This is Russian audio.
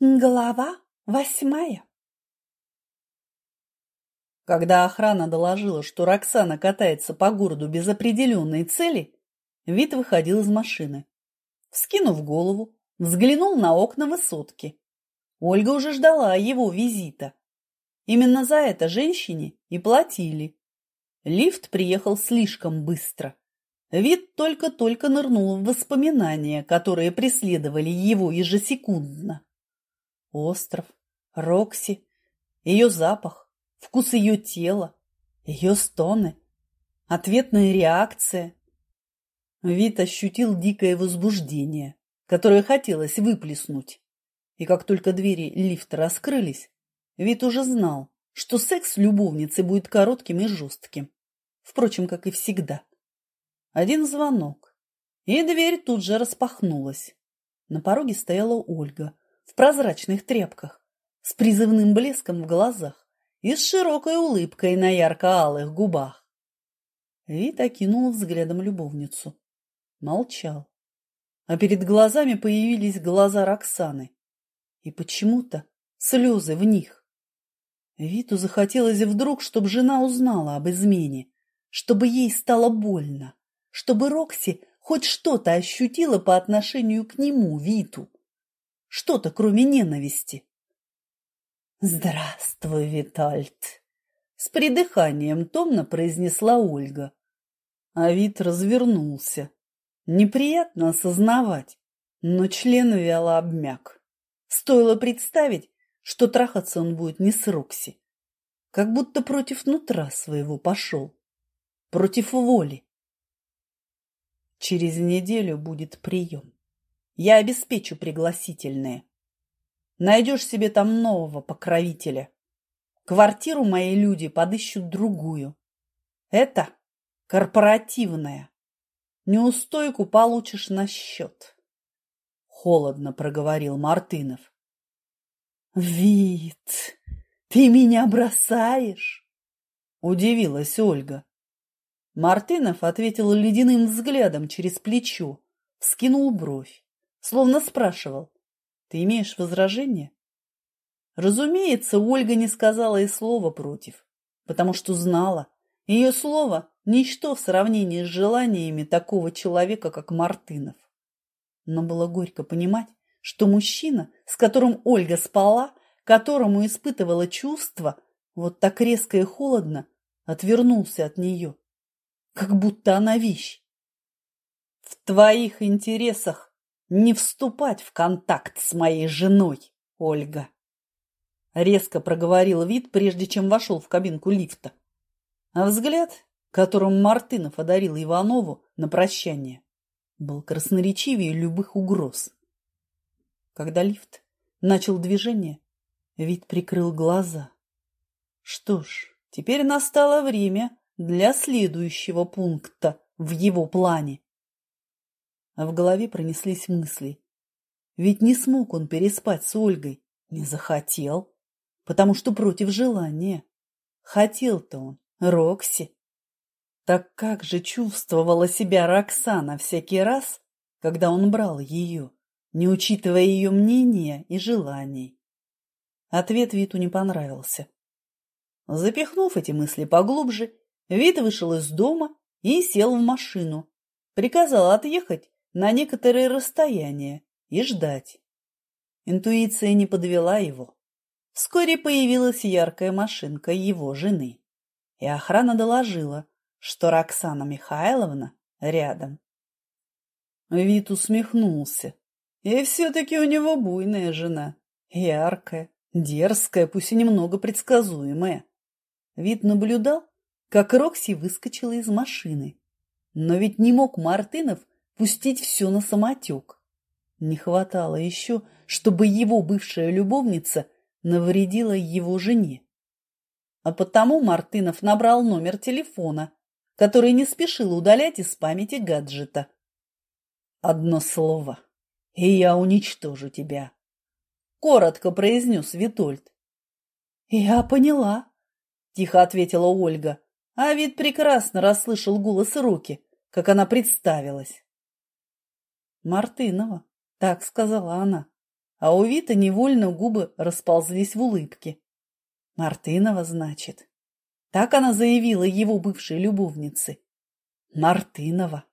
Глава восьмая Когда охрана доложила, что Роксана катается по городу без определенной цели, Вит выходил из машины. Вскинув голову, взглянул на окна высотки. Ольга уже ждала его визита. Именно за это женщине и платили. Лифт приехал слишком быстро. Вид только-только нырнул в воспоминания, которые преследовали его ежесекундно. Остров, Рокси, ее запах, вкус ее тела, ее стоны, ответная реакция. Вид ощутил дикое возбуждение, которое хотелось выплеснуть. И как только двери лифта раскрылись, Вид уже знал, что секс с любовницей будет коротким и жестким. Впрочем, как и всегда. Один звонок, и дверь тут же распахнулась. На пороге стояла Ольга в прозрачных тряпках, с призывным блеском в глазах и с широкой улыбкой на ярко-алых губах. Вит окинул взглядом любовницу. Молчал. А перед глазами появились глаза Роксаны. И почему-то слезы в них. Виту захотелось вдруг, чтобы жена узнала об измене, чтобы ей стало больно, чтобы Рокси хоть что-то ощутила по отношению к нему, Виту. Что-то, кроме ненависти. «Здравствуй, Витальд!» С придыханием томно произнесла Ольга. А Вит развернулся. Неприятно осознавать, но член вяло обмяк. Стоило представить, что трахаться он будет не с Рокси. Как будто против нутра своего пошел. Против воли. Через неделю будет прием. Я обеспечу пригласительные. Найдешь себе там нового покровителя. Квартиру мои люди подыщут другую. Это корпоративная. Неустойку получишь на счет. Холодно проговорил Мартынов. Вид, ты меня бросаешь? Удивилась Ольга. Мартынов ответил ледяным взглядом через плечо, вскинул бровь, словно спрашивал. Ты имеешь возражение? Разумеется, Ольга не сказала и слова против, потому что знала, ее слово – ничто в сравнении с желаниями такого человека, как Мартынов. Но было горько понимать, что мужчина, с которым Ольга спала, которому испытывала чувства, вот так резко и холодно отвернулся от нее как будто она вещь. В твоих интересах не вступать в контакт с моей женой, Ольга. Резко проговорил вид, прежде чем вошел в кабинку лифта. А взгляд, которым Мартынов одарил Иванову на прощание, был красноречивее любых угроз. Когда лифт начал движение, вид прикрыл глаза. Что ж, теперь настало время для следующего пункта в его плане. А в голове пронеслись мысли. Ведь не смог он переспать с Ольгой, не захотел, потому что против желания. Хотел-то он Рокси. Так как же чувствовала себя Роксана всякий раз, когда он брал ее, не учитывая ее мнения и желаний? Ответ Виту не понравился. Запихнув эти мысли поглубже, Вит вышел из дома и сел в машину. Приказал отъехать на некоторое расстояние и ждать. Интуиция не подвела его. Вскоре появилась яркая машинка его жены. И охрана доложила, что Роксана Михайловна рядом. Вит усмехнулся. И все-таки у него буйная жена. Яркая, дерзкая, пусть и немного предсказуемая. Вид наблюдал, как Рокси выскочила из машины. Но ведь не мог Мартынов пустить все на самотек. Не хватало еще, чтобы его бывшая любовница навредила его жене. А потому Мартынов набрал номер телефона, который не спешил удалять из памяти гаджета. «Одно слово, и я уничтожу тебя», — коротко произнес Витольд. «Я поняла», — тихо ответила Ольга. А вид прекрасно расслышал голос руки, как она представилась. Мартынова, так сказала она. а у Вита невольно губы расползлись в улыбке. Мартынова, значит. Так она заявила его бывшей любовнице. Мартынова.